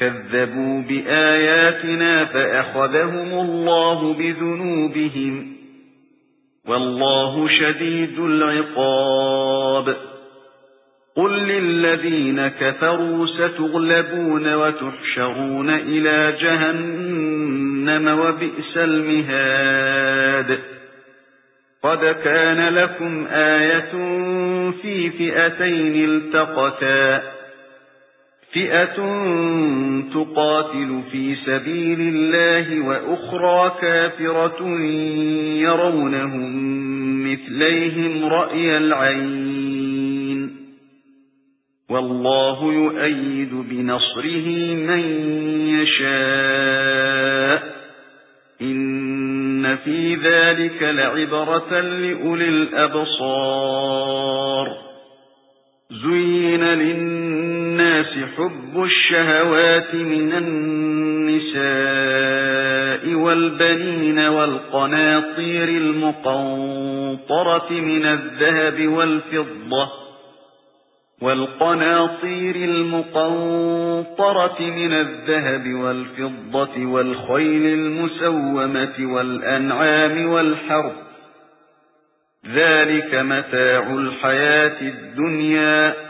كَذَّبُوا بِآيَاتِنَا فَأَخَذَهُمُ اللَّهُ بِذُنُوبِهِمْ وَاللَّهُ شَدِيدُ الْعِقَابِ قُل لِّلَّذِينَ كَفَرُوا سَتُغْلَبُونَ وَتُحْشَرُونَ إِلَى جَهَنَّمَ وَبِئْسَ الْمِهَادُ قَدْ كَانَ لَكُمْ آيَةٌ فِي فِئَتَيْنِ الْتَقَتَا فِئَةٌ تُقَاتِلُ فِي سَبِيلِ اللَّهِ وَأُخْرَى كَافِرَةٌ يَرَوْنَهُم مِّثْلَيْهِمْ رَأْيَ الْعَيْنِ وَاللَّهُ يُؤَيِّدُ بِنَصْرِهِ مَن يَشَاءُ إِنَّ فِي ذَلِكَ لَعِبْرَةً لِأُولِي الْأَبْصَارِ زُيِّنَ لِلنَّاسِ حُبُّ الشَّهَوَاتِ مِنَ النِّسَاءِ وَالْبَنِينَ وَالْقَنَاطِيرِ الْمُقَنطَرَةِ مِنَ الذَّهَبِ وَالْفِضَّةِ وَالْقَنَاطِيرِ الْمُقَنطَرَةِ مِنَ الذَّهَبِ وَالْفِضَّةِ وَالْخَيْلِ الْمُسَوَّمَةِ وَالْأَنْعَامِ وَالْحَرْثِ ذَلِكَ مَتَاعُ الْحَيَاةِ الدُّنْيَا